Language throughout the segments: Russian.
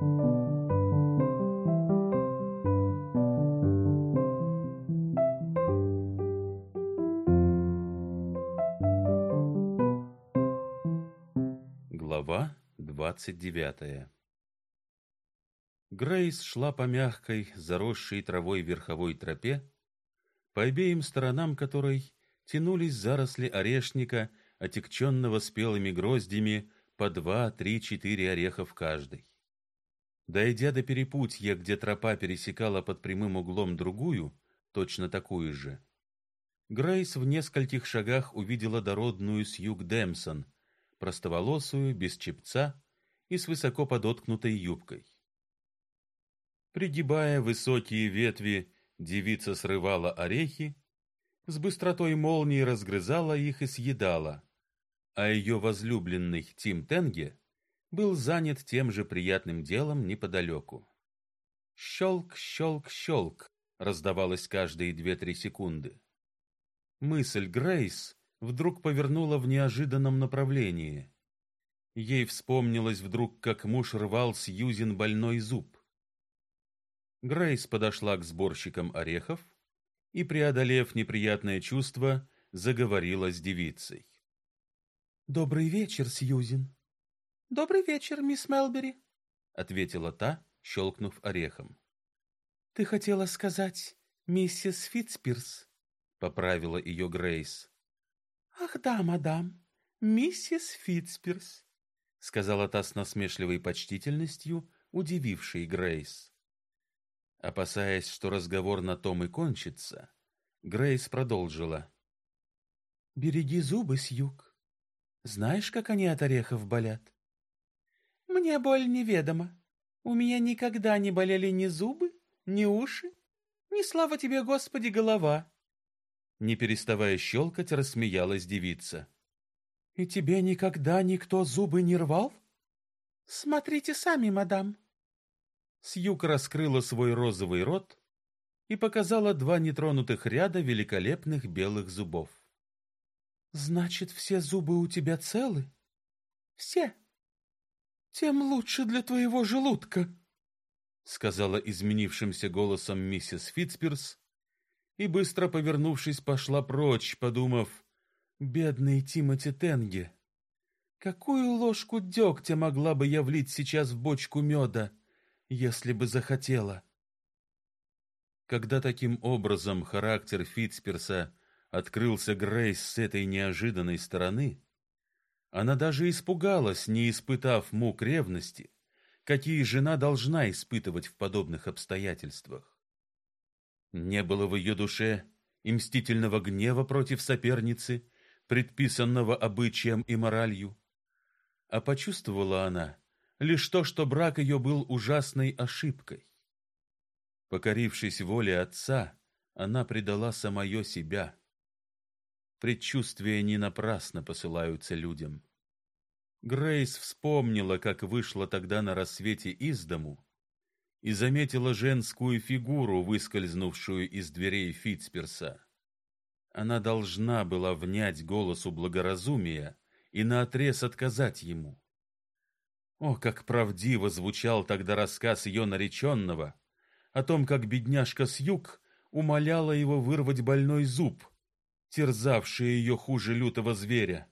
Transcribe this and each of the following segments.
Глава двадцать девятая Грейс шла по мягкой, заросшей травой верховой тропе, по обеим сторонам которой тянулись заросли орешника, отекченного спелыми гроздями по два, три, четыре ореха в каждой. Дойдя до перепутья, где тропа пересекала под прямым углом другую, точно такую же, Грейс в нескольких шагах увидела дородную Сьюг Демсон, простоволосую, без чепца и с высоко подоткнутой юбкой. Пригибая высокие ветви, девица срывала орехи, с быстротой молнии разгрызала их и съедала, а ее возлюбленный Тим Тенге был занят тем же приятным делом неподалеку. Щелк, щелк, щелк раздавалось каждые две-три секунды. Мысль Грейс вдруг повернула в неожиданном направлении. Ей вспомнилось вдруг, как муж рвал Сьюзен больной зуб. Грейс подошла к сборщикам орехов и, преодолев неприятное чувство, заговорила с девицей. Добрый вечер, Сьюзен. Добрый вечер, мисс Мелбери, ответила та, щелкнув орехом. Ты хотела сказать миссис Фитцпирс? поправила ее Грейс. Ах да, мадам, миссис Фитцпирс, сказала та с насмешливой почтительностью, удивившей Грейс. Опасаясь, что разговор на том и кончится, Грейс продолжила. «Береги зубы, Сьюг. Знаешь, как они от орехов болят?» «Мне боль неведома. У меня никогда не болели ни зубы, ни уши, ни, слава тебе, Господи, голова». Не переставая щелкать, рассмеялась девица. «И тебе никогда никто зубы не рвал?» «Смотрите сами, мадам», Сьюк раскрыла свой розовый рот и показала два нетронутых ряда великолепных белых зубов. Значит, все зубы у тебя целы? Все. Тем лучше для твоего желудка, сказала изменившимся голосом миссис Фитцпирс и быстро повернувшись пошла прочь, подумав: бедный Тимоти Тенге, какую ложку дегтя могла бы я влить сейчас в бочку меда? если бы захотела. Когда таким образом характер Фитцперса открылся Грейс с этой неожиданной стороны, она даже испугалась, не испытав мук ревности, какие жена должна испытывать в подобных обстоятельствах. Не было в ее душе и мстительного гнева против соперницы, предписанного обычаем и моралью, а почувствовала она лишь то, что брак ее был ужасной ошибкой. Покорившись воле отца, она предала самое себя. Предчувствия не напрасно посылаются людям. Грейс вспомнила, как вышла тогда на рассвете из дому и заметила женскую фигуру, выскользнувшую из дверей Фитцперса. Она должна была внять голосу благоразумия и наотрез отказать ему. О, как правдиво звучал тогда рассказ ее нареченного о том, как бедняжка Сьюг умоляла его вырвать больной зуб, терзавший ее хуже лютого зверя.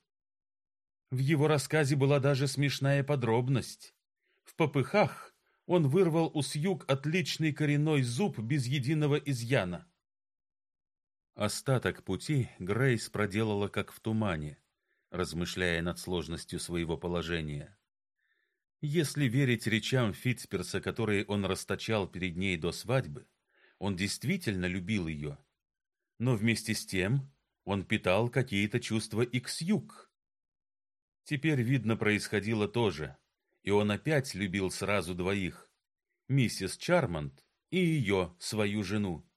В его рассказе была даже смешная подробность. В попыхах он вырвал у Сьюг отличный коренной зуб без единого изъяна. Остаток пути Грейс проделала как в тумане, размышляя над сложностью своего положения. Если верить речам Фитцперса, которые он расточал перед ней до свадьбы, он действительно любил ее. Но вместе с тем он питал какие-то чувства и к Сьюг. Теперь, видно, происходило то же, и он опять любил сразу двоих, миссис Чармонт и ее, свою жену.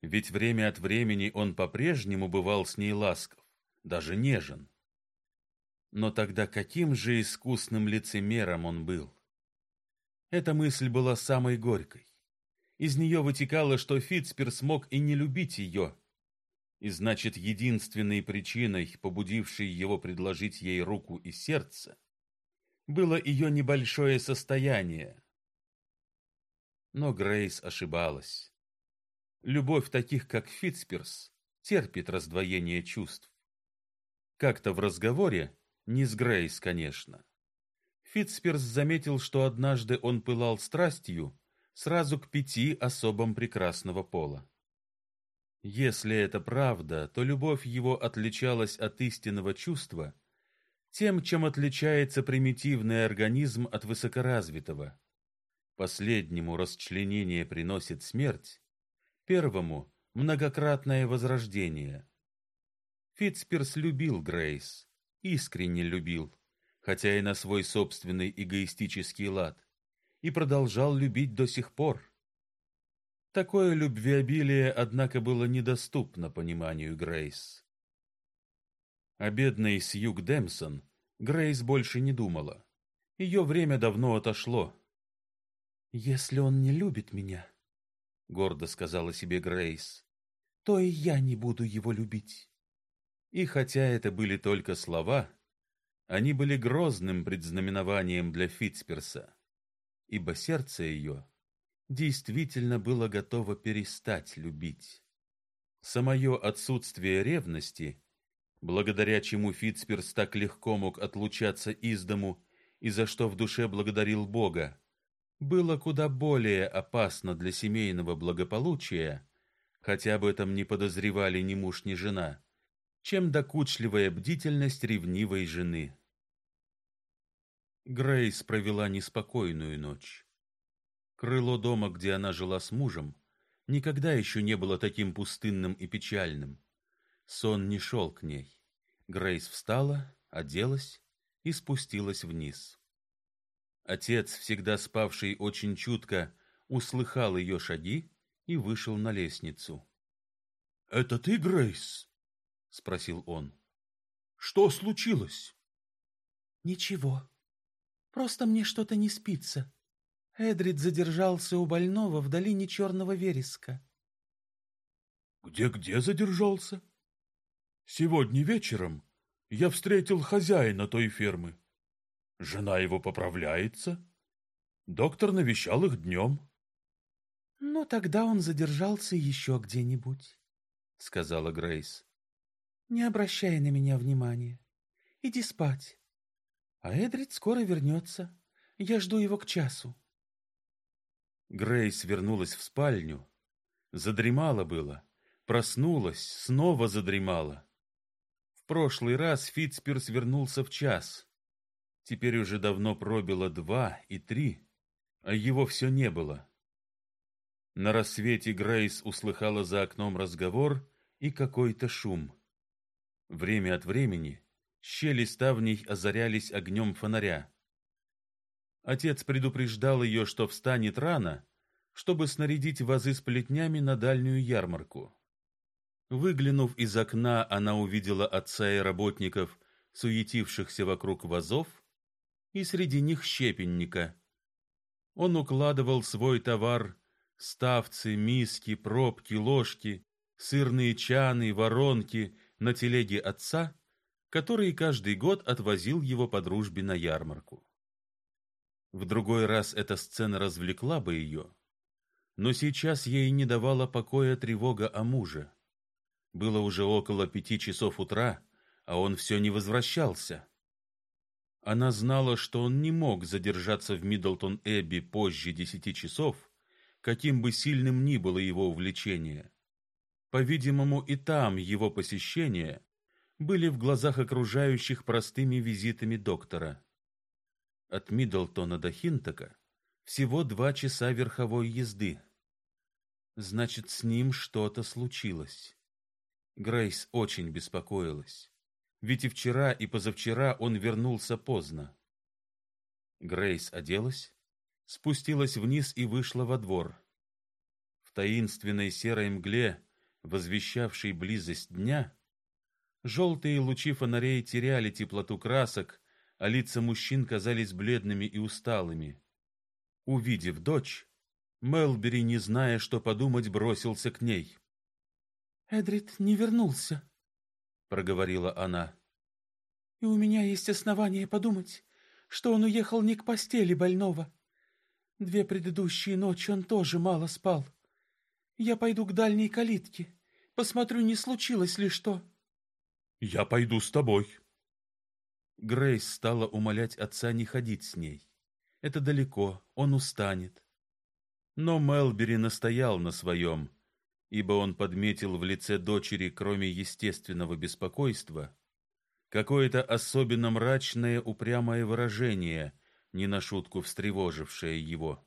Ведь время от времени он по-прежнему бывал с ней ласков, даже нежен. Но тогда каким же искусным лицемером он был? Эта мысль была самой горькой. Из нее вытекало, что Фитцпер смог и не любить ее. И значит, единственной причиной, побудившей его предложить ей руку и сердце, было ее небольшое состояние, Но Грейс ошибалась. Любовь таких, как Фитцперс, терпит раздвоение чувств. Как-то в разговоре, не с Грейс, конечно, Фитцперс заметил, что однажды он пылал страстью сразу к пяти особам прекрасного пола. Если это правда, то любовь его отличалась от истинного чувства тем, чем отличается примитивный организм от высокоразвитого. Последнему расчленение приносит смерть, первому многократное возрождение. Фитцперс любил Грейс, искренне любил, хотя и на свой собственный эгоистический лад, и продолжал любить до сих пор. Такое любвеобилие, однако, было недоступно пониманию Грейс. О бедной Сьюг Демсон Грейс больше не думала. Ее время давно отошло. «Если он не любит меня, — гордо сказала себе Грейс, — то и я не буду его любить». И хотя это были только слова, они были грозным предзнаменованием для Фитцперса, ибо сердце ее действительно было готово перестать любить. Самое отсутствие ревности, благодаря чему Фитцперс так легко мог отлучаться из дому и за что в душе благодарил Бога, было куда более опасно для семейного благополучия, хотя об этом не подозревали ни муж, ни жена, чем докучливая бдительность ревнивой жены. Грейс провела неспокойную ночь. Крыло дома, где она жила с мужем, никогда еще не было таким пустынным и печальным. Сон не шел к ней. Грейс встала, оделась и спустилась вниз. Отец, всегда спавший очень чутко, услыхал ее шаги и вышел на лестницу. "Это ты, Грейс?" спросил он. "Что случилось?" "Ничего", Просто мне что-то не спится. Эдрид задержался у больного в долине Черного Вереска. Где-где задержался? Сегодня вечером я встретил хозяина той фермы. Жена его поправляется. Доктор навещал их днем. Ну, тогда он задержался еще где-нибудь, сказала Грейс. Не обращай на меня внимания. Иди спать. А Эдрид скоро вернется. Я жду его к часу. Грейс вернулась в спальню. Задремала было, проснулась, снова задремала. В прошлый раз Фитцперс вернулся в час. Теперь уже давно пробило два и три, а его все не было. На рассвете Грейс услыхала за окном разговор и какой-то шум. Время от времени Щели ставней озарялись огнем фонаря. Отец предупреждал ее, что встанет рано, чтобы снарядить вазы с плетнями на дальнюю ярмарку. Выглянув из окна, она увидела отца и работников, суетившихся вокруг вазов, и среди них щепенника. Он укладывал свой товар: ставцы, миски, пробки, ложки, сырные чаны, воронки на телеге отца который каждый год отвозил его по дружбе на ярмарку. В другой раз эта сцена развлекла бы ее, но сейчас ей не давала покоя тревога о муже. Было уже около пяти часов утра, а он все не возвращался. Она знала, что он не мог задержаться в Миддлтон-Эбби позже десяти часов, каким бы сильным ни было его увлечение. По-видимому, и там его посещение были в глазах окружающих простыми визитами доктора. От Миддлтона до Хинтока всего два часа верховой езды. Значит, с ним что-то случилось. Грейс очень беспокоилась, ведь и вчера, и позавчера он вернулся поздно. Грейс оделась, спустилась вниз и вышла во двор. В таинственной серой мгле, возвещавшей близость дня, Желтые лучи фонарей теряли теплоту красок, а лица мужчин казались бледными и усталыми. Увидев дочь, Мелбери, не зная, что подумать, бросился к ней. Эдрит не вернулся, проговорила она. И у меня есть основания подумать, что он уехал не к постели больного. Две предыдущие ночи он тоже мало спал. Я пойду к дальней калитке, посмотрю, не случилось ли что. Я пойду с тобой. Грейс стала умолять отца не ходить с ней. Это далеко, он устанет. Но Мелбери настоял на своем, ибо он подметил в лице дочери, кроме естественного беспокойства, какое-то особенно мрачное упрямое выражение, не на шутку встревожившее его.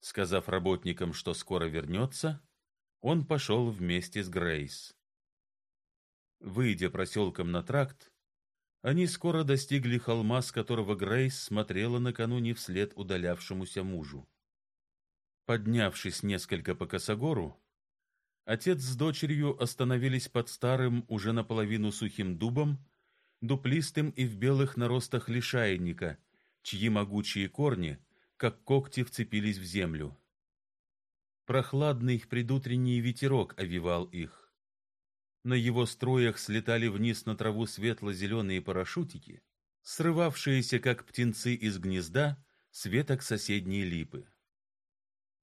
Сказав работникам, что скоро вернется, он пошел вместе с Грейс. Выйдя проселком на тракт, они скоро достигли холма, с которого Грейс смотрела накануне вслед удалявшемуся мужу. Поднявшись несколько по косогору, отец с дочерью остановились под старым, уже наполовину сухим дубом, дуплистым и в белых наростах лишайника, чьи могучие корни, как когти, вцепились в землю. Прохладный предутренний ветерок овивал их. На его струях слетали вниз на траву светло-зеленые парашютики, срывавшиеся, как птенцы из гнезда, с веток соседней липы.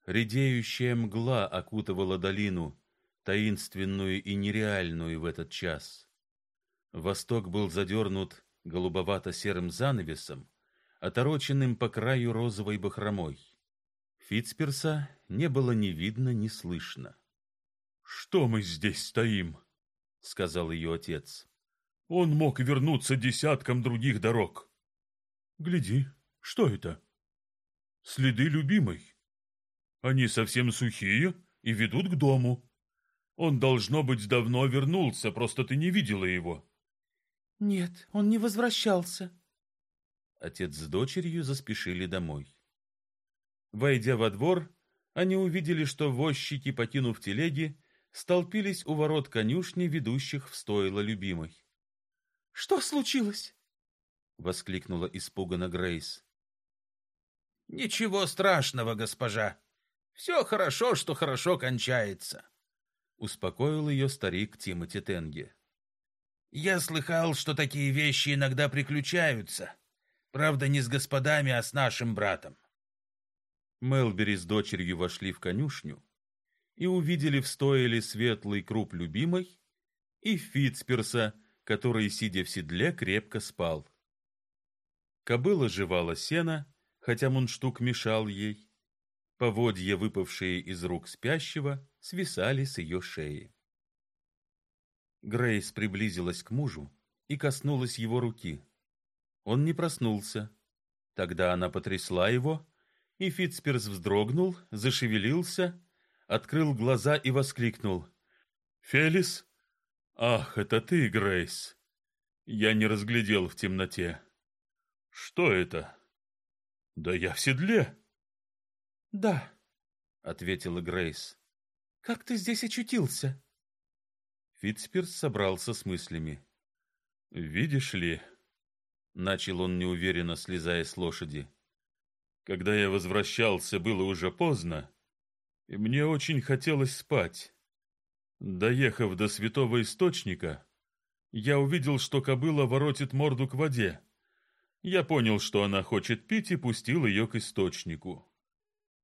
Редеющая мгла окутывала долину, таинственную и нереальную в этот час. Восток был задернут голубовато-серым занавесом, отороченным по краю розовой бахромой. Фитцперса не было ни видно, ни слышно. «Что мы здесь стоим?» — сказал ее отец. «Он мог вернуться десятком других дорог. Гляди, что это? Следы любимой. Они совсем сухие и ведут к дому. Он, должно быть, давно вернулся, просто ты не видела его. Нет, он не возвращался. Отец с дочерью заспешили домой. Войдя во двор, они увидели, что возчики, покинув телеги, столпились у ворот конюшни, ведущих в стойло любимой. Что случилось? воскликнула испуганно Грейс. Ничего страшного, госпожа. Все хорошо, что хорошо кончается. Успокоил ее старик Тимоти Тенге. Я слыхал, что такие вещи иногда приключаются. Правда, не с господами, а с нашим братом. Мелбери с дочерью вошли в конюшню и увидели в стойле светлый круп любимой и Фитцперса, который, сидя в седле, крепко спал. Кобыла жевала сено, хотя мундштук мешал ей, Поводья, выпавшие из рук спящего, свисали с ее шеи. Грейс приблизилась к мужу и коснулась его руки. Он не проснулся. Тогда она потрясла его, и Фитцперс вздрогнул, зашевелился, открыл глаза и воскликнул: "Фелис? Ах, это ты, Грейс. Я не разглядел в темноте. Что это? Да я в седле. Да, ответила Грейс. Как ты здесь очутился? Фитцперс собрался с мыслями. Видишь ли, начал он неуверенно, слезая с лошади. Когда я возвращался, было уже поздно, мне очень хотелось спать. Доехав до святого источника, я увидел, что кобыла воротит морду к воде. Я понял, что она хочет пить, и пустил ее к источнику.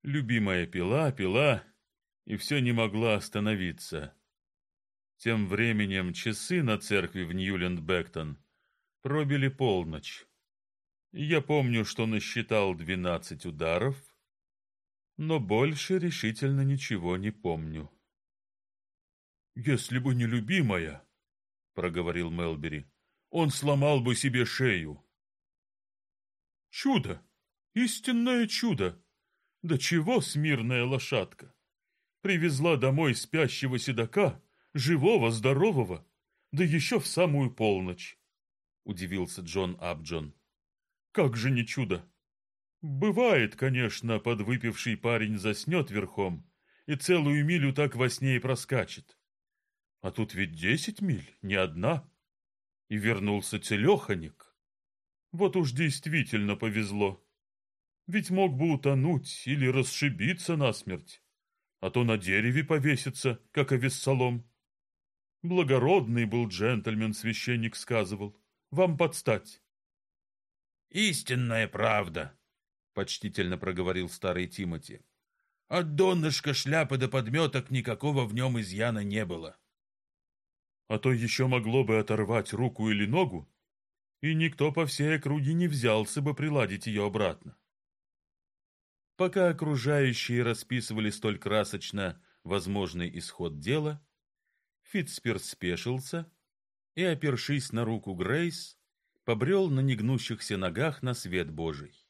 Любимая пила, пила, и все не могла остановиться. Тем временем часы на церкви в Ньюленд-Бектон пробили полночь. Я помню, что насчитал двенадцать ударов, но больше решительно ничего не помню. «Если бы не любимая, — проговорил Мелбери, — он сломал бы себе шею». «Чудо! Истинное чудо!» Да чего смирная лошадка? Привезла домой спящего седока, живого, здорового, да еще в самую полночь. Удивился Джон Абджон. Как же не чудо! Бывает, конечно, подвыпивший парень заснет верхом и целую милю так во сне и проскачет. А тут ведь десять миль, не одна. И вернулся целеханик. Вот уж действительно повезло. Ведь мог бы утонуть или расшибиться насмерть, а то на дереве повеситься, как овессолом. Благородный был джентльмен, священник сказывал. Вам подстать. Истинная правда, почтительно проговорил старый Тимоти. От донышка шляпы до подметок никакого в нем изъяна не было. А то еще могло бы оторвать руку или ногу, и никто по всей округе не взялся бы приладить ее обратно. Пока окружающие расписывали столь красочно возможный исход дела, Фитцпирс спешился и, опершись на руку Грейс, побрел на негнущихся ногах на свет Божий.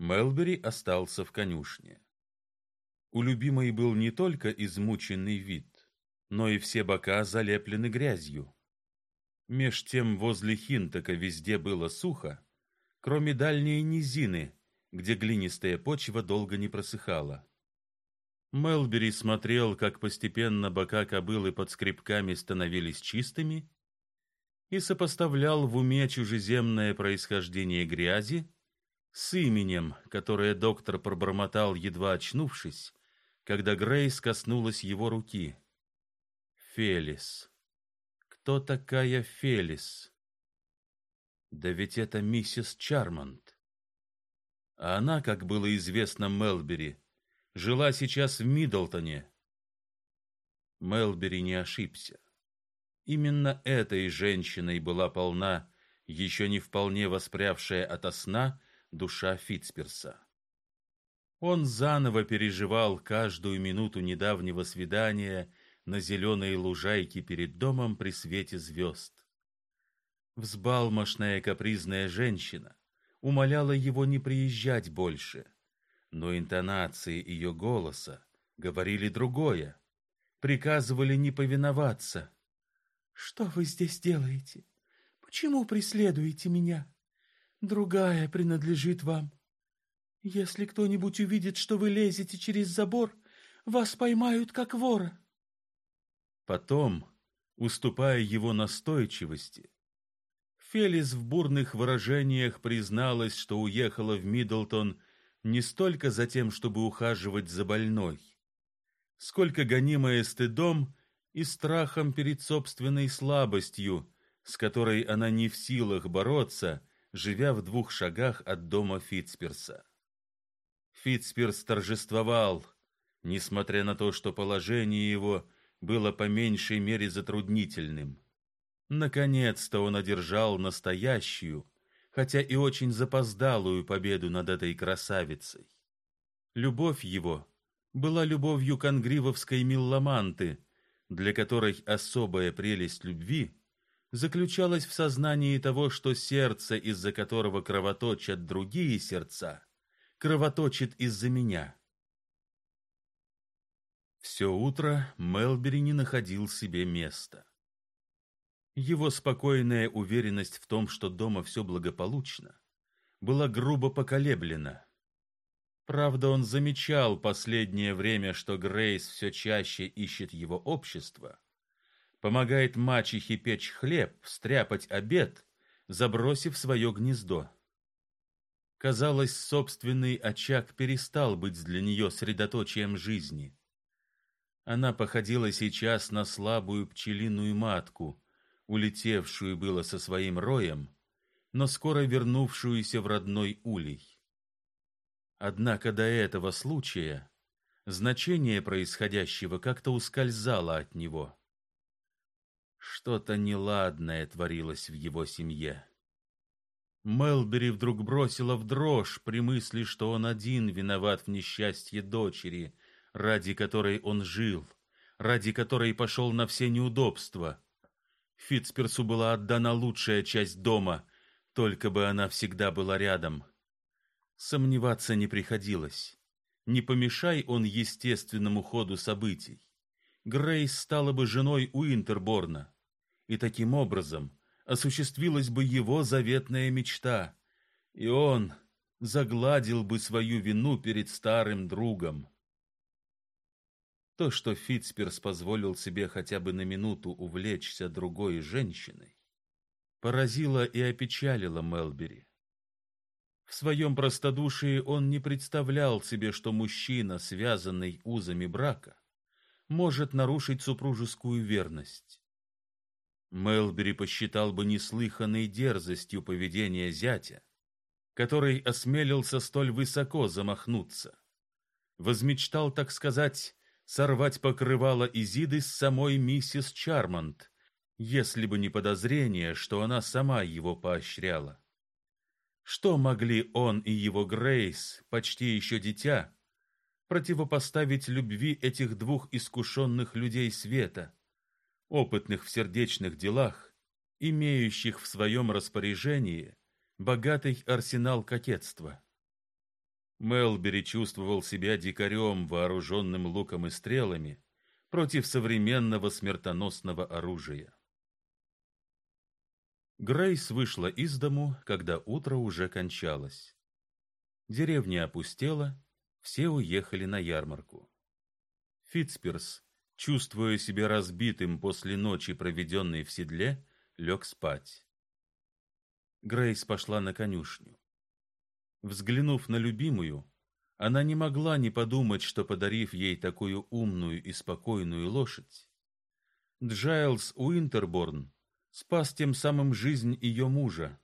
Мелбери остался в конюшне. У любимой был не только измученный вид, но и все бока залеплены грязью. Меж тем возле Хинтока везде было сухо, кроме дальней низины, где глинистая почва долго не просыхала. Мелбери смотрел, как постепенно бока кобылы под скребками становились чистыми, и сопоставлял в уме чужеземное происхождение грязи с именем, которое доктор пробормотал, едва очнувшись, когда Грейс коснулась его руки. Фелис. Кто такая Фелис? Да ведь это миссис Чармонт. А она, как было известно Мелбери, жила сейчас в Миддлтоне. Мелбери не ошибся. Именно этой женщиной была полна еще не вполне воспрявшая ото сна душа Фитцперса. Он заново переживал каждую минуту недавнего свидания на зеленой лужайке перед домом при свете звезд. Взбалмошная капризная женщина умоляла его не приезжать больше, но интонации ее голоса говорили другое, приказывали не повиноваться. Что вы здесь делаете? Почему преследуете меня? Другая принадлежит вам. Если кто-нибудь увидит, что вы лезете через забор, вас поймают как вора. Потом, уступая его настойчивости, Фелис в бурных выражениях призналась, что уехала в Миддлтон не столько за тем, чтобы ухаживать за больной, сколько гонимая стыдом и страхом перед собственной слабостью, с которой она не в силах бороться, живя в двух шагах от дома Фитцперса. Фитцперс торжествовал, несмотря на то, что положение его было по меньшей мере затруднительным. Наконец-то он одержал настоящую, хотя и очень запоздалую победу над этой красавицей. Любовь его была любовью конгривовской милламанты, для которой особая прелесть любви заключалась в сознании того, что сердце, из-за которого кровоточат другие сердца, кровоточит из-за меня. Все утро Мелбери не находил себе места. Его спокойная уверенность в том, что дома все благополучно, была грубо поколеблена. Правда, он замечал последнее время, что Грейс все чаще ищет его общество, помогает мачехе печь хлеб, стряпать обед, забросив свое гнездо. Казалось, собственный очаг перестал быть для нее средоточием жизни. Она походила сейчас на слабую пчелиную матку, улетевшую было со своим роем, но скоро вернувшуюся в родной улей. Однако до этого случая значение происходящего как-то ускользало от него. Что-то неладное творилось в его семье. Мелбери вдруг бросила в дрожь при мысли, что он один виноват в несчастье дочери, ради которой он жил, ради которой пошел на все неудобства. Фитцперсу была отдана лучшая часть дома, только бы она всегда была рядом. Сомневаться не приходилось. Не помешай он естественному ходу событий. Грейс стала бы женой Уинтерборна, и таким образом осуществилась бы его заветная мечта, и он загладил бы свою вину перед старым другом. То, что Фитцперс позволил себе хотя бы на минуту увлечься другой женщиной, поразило и опечалило Мелбери. В своем простодушии он не представлял себе, что мужчина, связанный узами брака, может нарушить супружескую верность. Мелбери посчитал бы неслыханной дерзостью поведения зятя, который осмелился столь высоко замахнуться. Возмечтал, так сказать, сорвать покрывало Изиды с самой миссис Чармонт, если бы не подозрение, что она сама его поощряла. Что могли он и его Грейс, почти еще дитя, противопоставить любви этих двух искушенных людей света, опытных в сердечных делах, имеющих в своем распоряжении богатый арсенал кокетства? Мелбери чувствовал себя дикарем, вооруженным луком и стрелами, против современного смертоносного оружия. Грейс вышла из дому, когда утро уже кончалось. Деревня опустела, все уехали на ярмарку. Фитцперс, чувствуя себя разбитым после ночи, проведенной в седле, лег спать. Грейс пошла на конюшню. Взглянув на любимую, она не могла не подумать, что подарив ей такую умную и спокойную лошадь, Джайлс Уинтерборн спас тем самым жизнь ее мужа.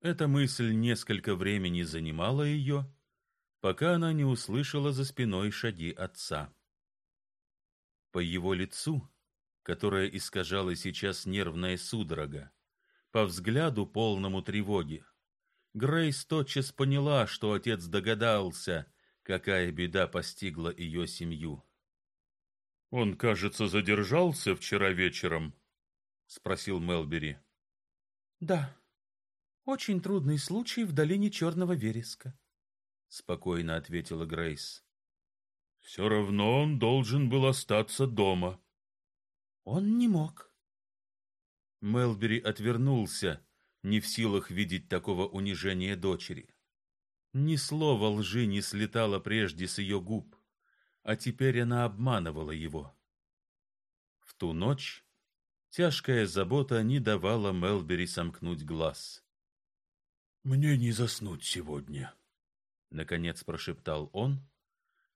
Эта мысль несколько времени занимала ее, пока она не услышала за спиной шаги отца. По его лицу, которое искажало сейчас нервная судорога, по взгляду полному тревоги, Грейс тотчас поняла, что отец догадался, какая беда постигла ее семью. Он, кажется, задержался вчера вечером, спросил Мелбери. Да. Очень трудный случай в долине Черного вереска, спокойно ответила Грейс. Все равно он должен был остаться дома. Он не мог. Мелбери отвернулся не в силах видеть такого унижения дочери. Ни слова лжи не слетало прежде с ее губ, а теперь она обманывала его. В ту ночь тяжкая забота не давала Мелбери сомкнуть глаз. Мне не заснуть сегодня, наконец прошептал он,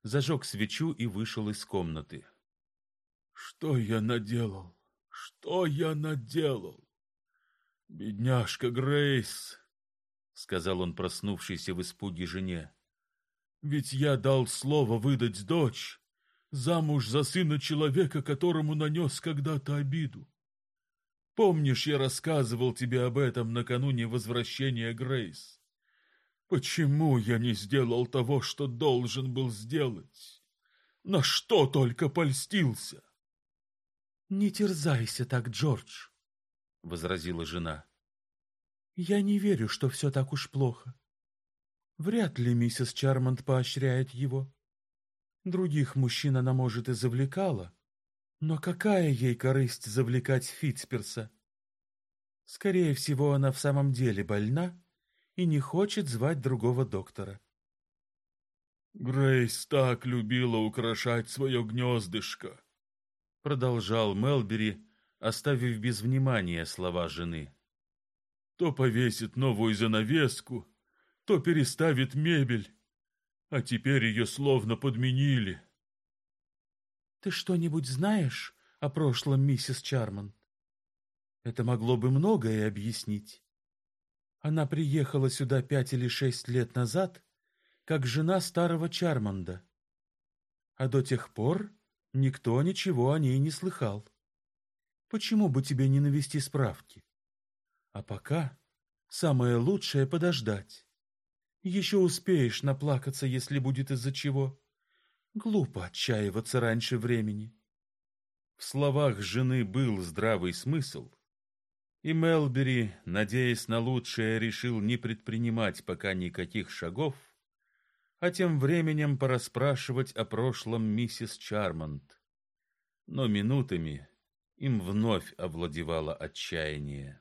зажег свечу и вышел из комнаты. Что я наделал? Что я наделал? Бедняжка Грейс, сказал он проснувшейся в испуге жене. Ведь я дал слово выдать дочь замуж за сына человека, которому нанес когда-то обиду. Помнишь, я рассказывал тебе об этом накануне возвращения Грейс? Почему я не сделал того, что должен был сделать? На что только польстился? Не терзайся так, Джордж возразила жена. Я не верю, что все так уж плохо. Вряд ли миссис Чармонт поощряет его. Других мужчин она, может, и завлекала, но какая ей корысть завлекать Фитцперса? Скорее всего, она в самом деле больна и не хочет звать другого доктора. Грейс так любила украшать свое гнездышко, продолжал Мелбери, оставив без внимания слова жены. То повесит новую занавеску, то переставит мебель, а теперь ее словно подменили. Ты что-нибудь знаешь о прошлом миссис Чармонт? Это могло бы многое объяснить. Она приехала сюда пять или шесть лет назад, как жена старого Чармонда. А до тех пор никто ничего о ней не слыхал. Почему бы тебе не навести справки? А пока самое лучшее подождать. Еще успеешь наплакаться, если будет из-за чего. Глупо отчаиваться раньше времени. В словах жены был здравый смысл, и Мелбери, надеясь на лучшее, решил не предпринимать пока никаких шагов, а тем временем порасспрашивать о прошлом миссис Чармонт. Но минутами им вновь овладевало отчаяние.